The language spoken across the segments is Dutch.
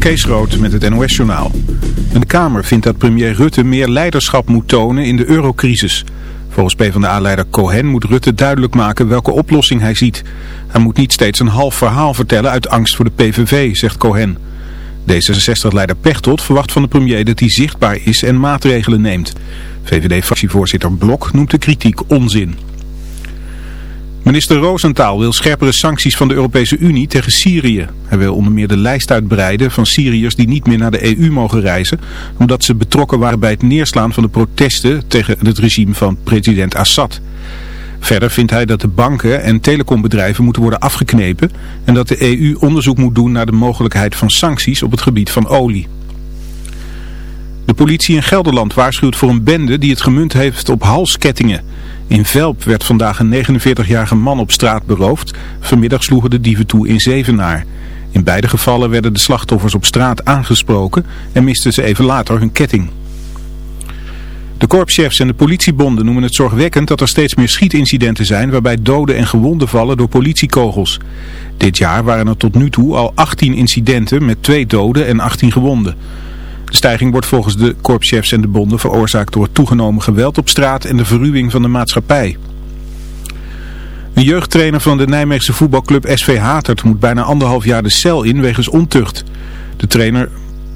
Kees Rood met het NOS-journaal. De Kamer vindt dat premier Rutte meer leiderschap moet tonen in de eurocrisis. Volgens PvdA-leider Cohen moet Rutte duidelijk maken welke oplossing hij ziet. Hij moet niet steeds een half verhaal vertellen uit angst voor de PVV, zegt Cohen. D66-leider Pechtold verwacht van de premier dat hij zichtbaar is en maatregelen neemt. VVD-fractievoorzitter Blok noemt de kritiek onzin. Minister Roosentaal wil scherpere sancties van de Europese Unie tegen Syrië. Hij wil onder meer de lijst uitbreiden van Syriërs die niet meer naar de EU mogen reizen... omdat ze betrokken waren bij het neerslaan van de protesten tegen het regime van president Assad. Verder vindt hij dat de banken en telecombedrijven moeten worden afgeknepen... en dat de EU onderzoek moet doen naar de mogelijkheid van sancties op het gebied van olie. De politie in Gelderland waarschuwt voor een bende die het gemunt heeft op halskettingen... In Velp werd vandaag een 49-jarige man op straat beroofd. Vanmiddag sloegen de dieven toe in Zevenaar. In beide gevallen werden de slachtoffers op straat aangesproken en misten ze even later hun ketting. De korpschefs en de politiebonden noemen het zorgwekkend dat er steeds meer schietincidenten zijn waarbij doden en gewonden vallen door politiekogels. Dit jaar waren er tot nu toe al 18 incidenten met twee doden en 18 gewonden. De stijging wordt volgens de korpschefs en de bonden veroorzaakt door toegenomen geweld op straat en de verruwing van de maatschappij. Een jeugdtrainer van de Nijmeegse voetbalclub SV Hatert moet bijna anderhalf jaar de cel in wegens ontucht. De trainer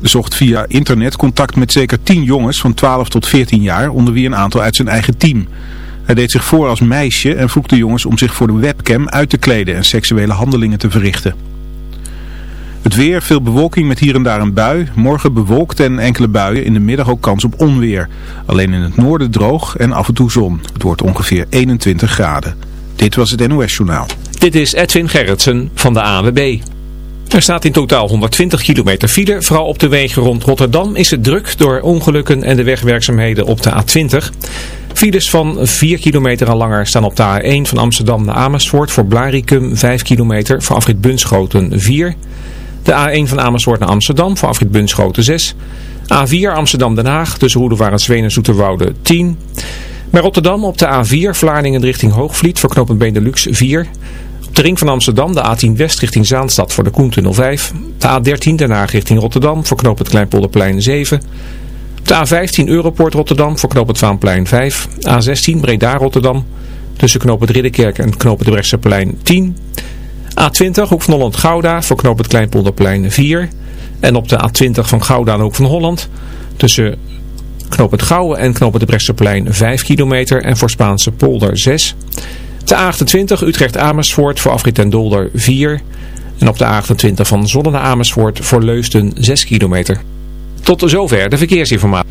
zocht via internet contact met zeker tien jongens van 12 tot 14 jaar, onder wie een aantal uit zijn eigen team. Hij deed zich voor als meisje en vroeg de jongens om zich voor de webcam uit te kleden en seksuele handelingen te verrichten. Het weer, veel bewolking met hier en daar een bui. Morgen bewolkt en enkele buien. In de middag ook kans op onweer. Alleen in het noorden droog en af en toe zon. Het wordt ongeveer 21 graden. Dit was het NOS Journaal. Dit is Edwin Gerritsen van de AWB. Er staat in totaal 120 kilometer file. Vooral op de wegen rond Rotterdam is het druk door ongelukken en de wegwerkzaamheden op de A20. Files van 4 kilometer en langer staan op de A1 van Amsterdam naar Amersfoort. Voor Blaricum 5 kilometer. Voor afrit Bunschoten 4 de A1 van Amersfoort naar Amsterdam voor afrit Bunschoten 6. A4 Amsterdam-Den Haag tussen Roedewaard en Zoeterwoude 10. Bij Rotterdam op de A4 Vlaardingen richting Hoogvliet voor knooppunt Benelux 4. Op de ring van Amsterdam de A10 West richting Zaanstad voor de Koentunnel 5. De A13 Den Haag richting Rotterdam voor knooppunt Kleinpolderplein 7. De A15 Europort Rotterdam voor knooppunt Vaanplein 5. A16 Breda Rotterdam tussen knooppunt Ridderkerk en knooppunt Brechtseplein 10. A20 Hoek van Holland Gouda voor knoop het Kleinpolderplein 4. En op de A20 van Gouda en Hoek van Holland tussen knoop het Gouwen en knoop het de Brechtseplein 5 kilometer en voor Spaanse polder 6. De A28 Utrecht Amersfoort voor afrit en Dolder 4. En op de A28 van naar Amersfoort voor Leusden 6 kilometer. Tot zover de verkeersinformatie.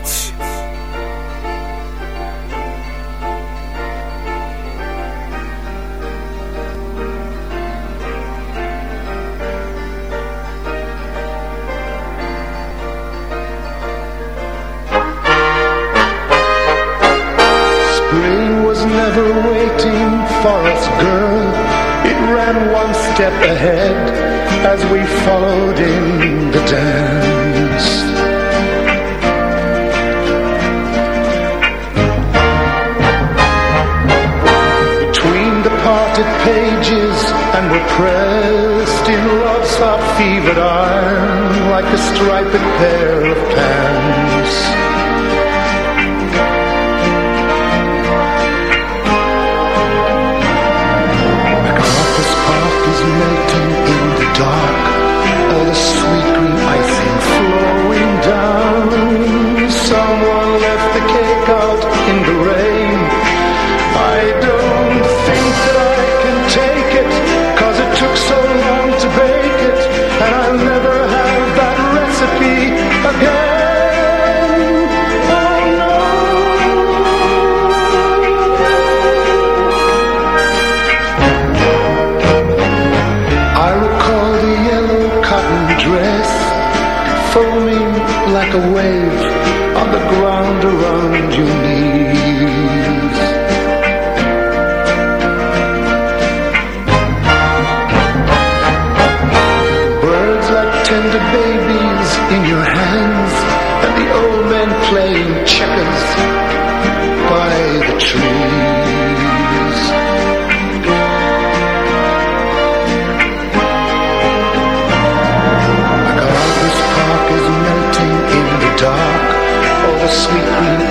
ahead as we followed in the dance. babies in your hands and the old men playing checkers by the trees. The all park is melting in the dark, all the sweet green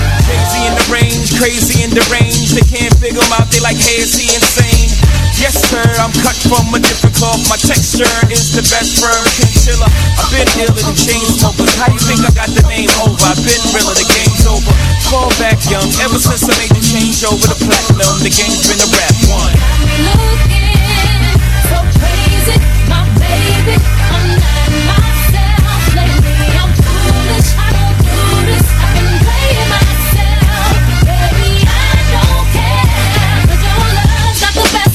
crazy and deranged. They can't figure them out, they like, hey, is he insane? Yes, sir, I'm cut from a different cloth. My texture is the best for a chinchilla. I've been iller and chain smokers. How you think I got the name over? I've been realer, the game's over. Fall back young, ever since I made the change over to platinum. The game's been a rap one. Looking so crazy, my baby.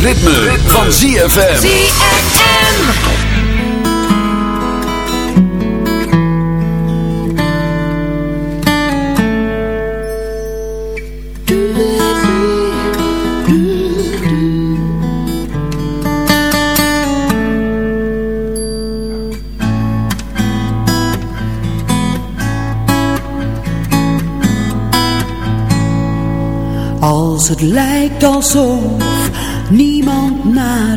ritme, ritme. van ZFM. ZFM. het lijkt alsof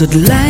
het lijkt.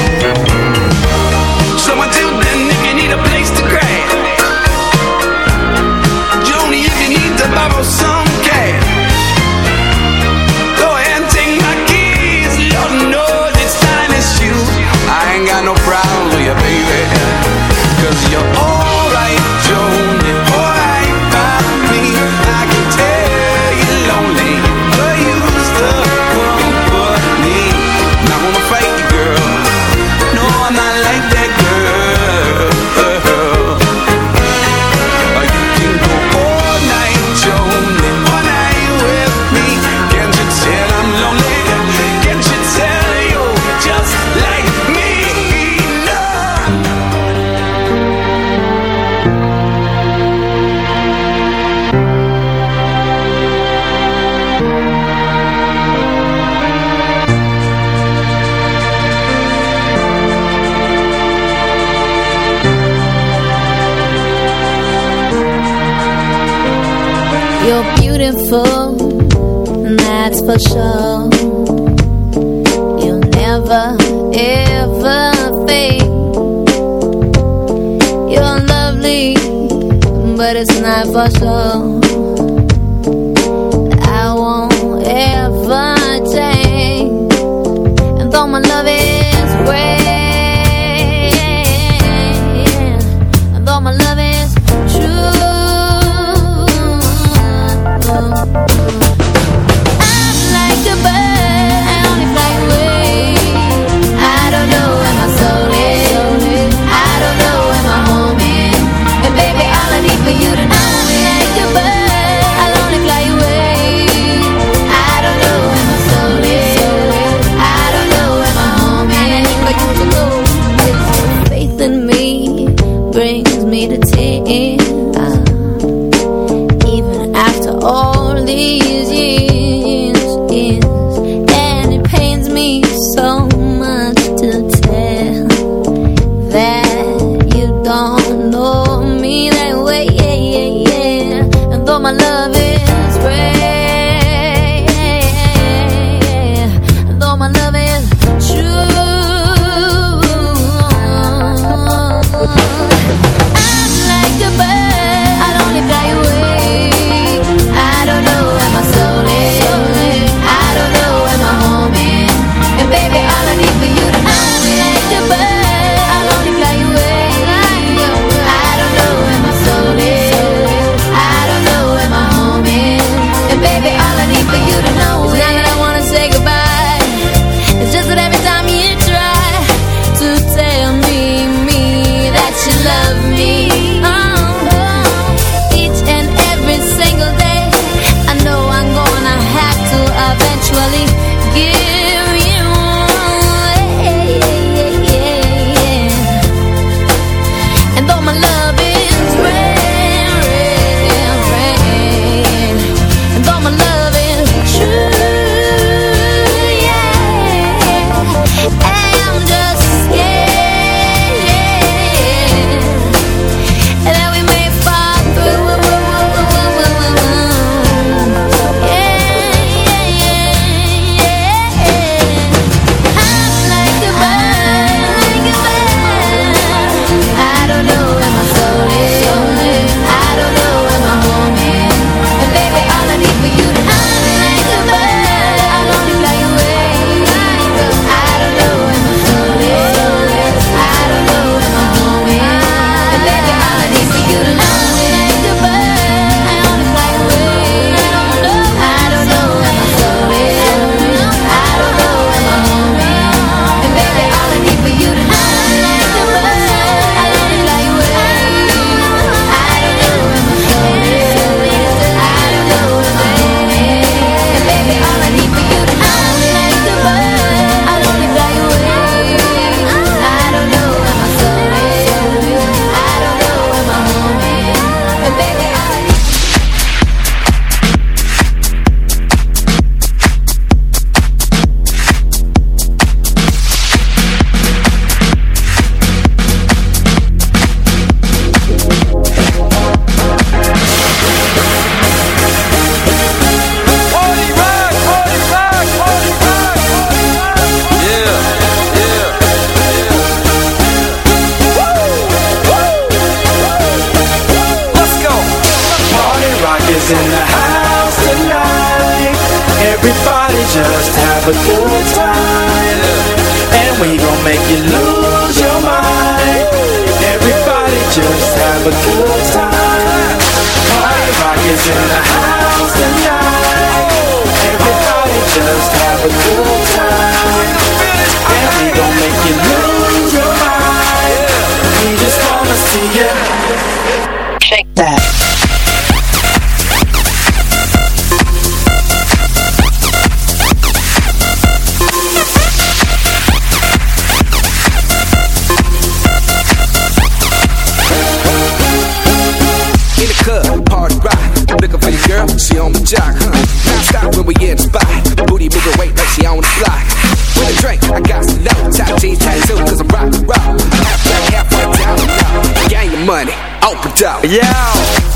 Open up. Yeah,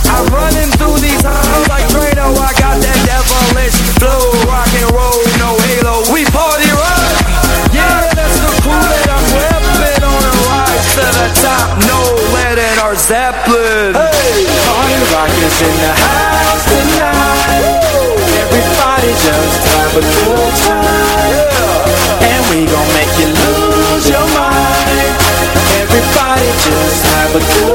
I'm running through these halls like Drano. I got that devilish flow, rock and roll, no halo. We party rock. Yeah, that's the cool that I'm repping on a rise to the top. No lead in our Zeppelin. Hey, party rock is in the house tonight. Everybody just have a good time. And we gon' make you lose your mind. Everybody just have a good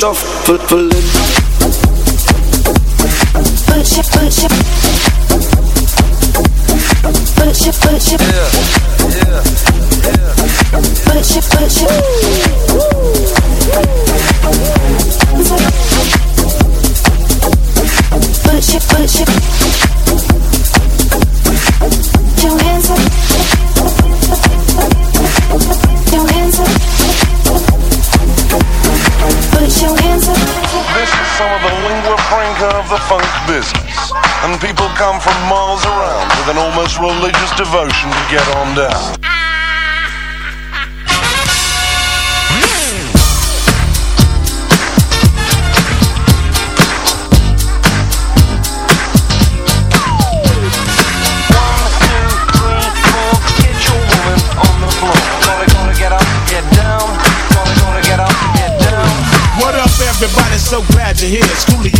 Put put flip. Come from miles around with an almost religious devotion to get on down. What up, everybody? So glad you're here. With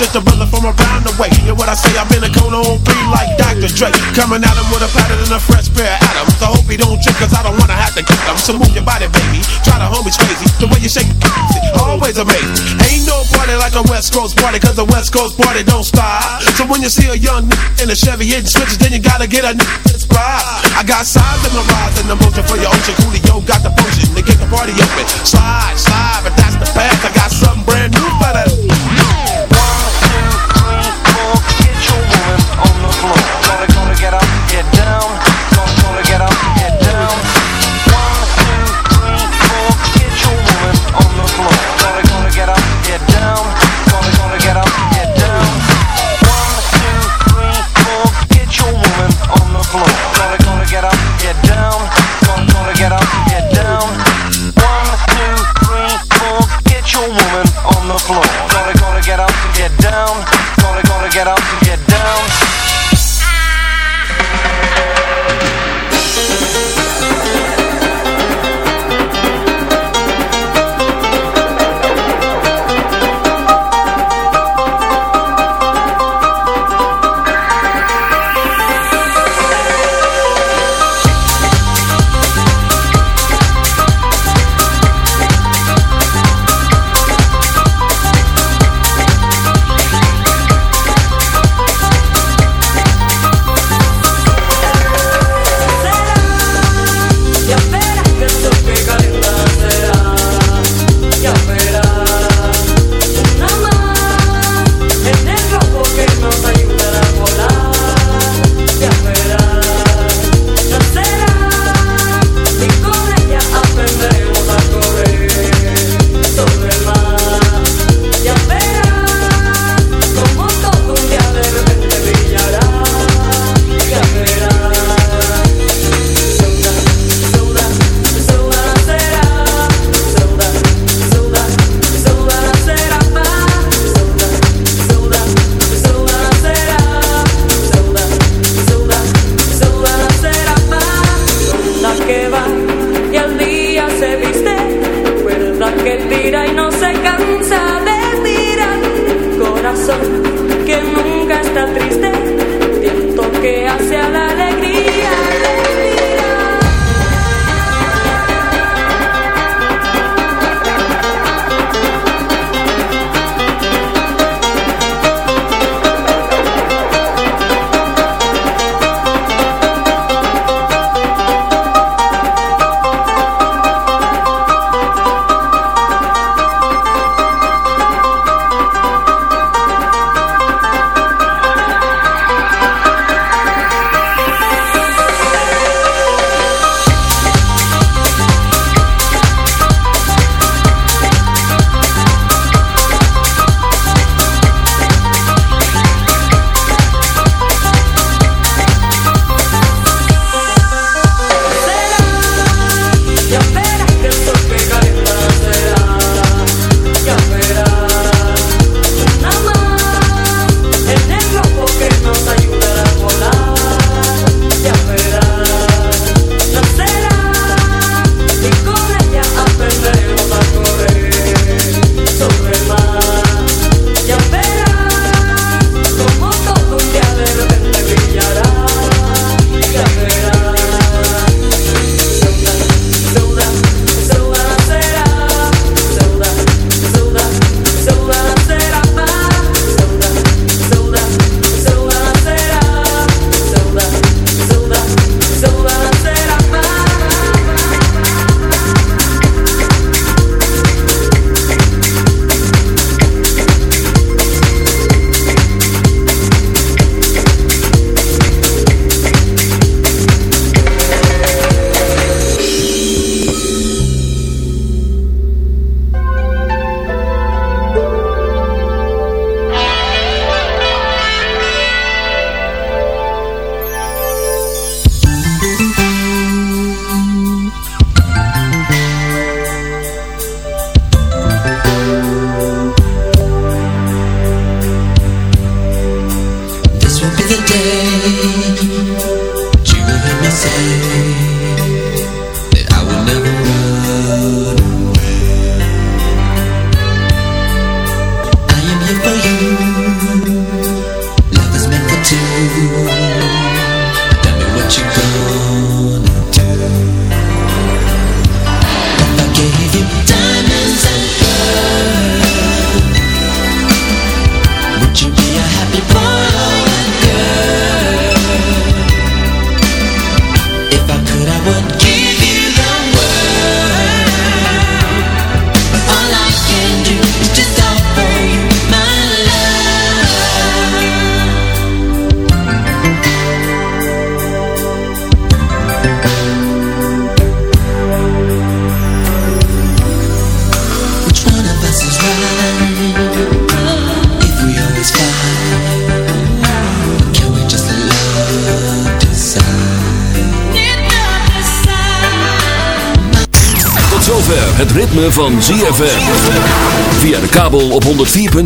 It's the brother from around the way. And what I say, I'm in a cone on three like Dr. Dre. Coming at him with a pattern and a fresh pair of atoms. I hope he don't trip, cause I don't wanna have to kick him. So move your body, baby. Try the homies crazy. The way you shake it, always amazing. Ain't no party like a West Coast party, cause the West Coast party don't stop. So when you see a young in a Chevy hitting switches, then you gotta get a nigga inspired. I got signs in my rise and the motion for your ocean. Coolio got the potion to get the party open. Slide, slide, but that's the path. I got something brand new for that.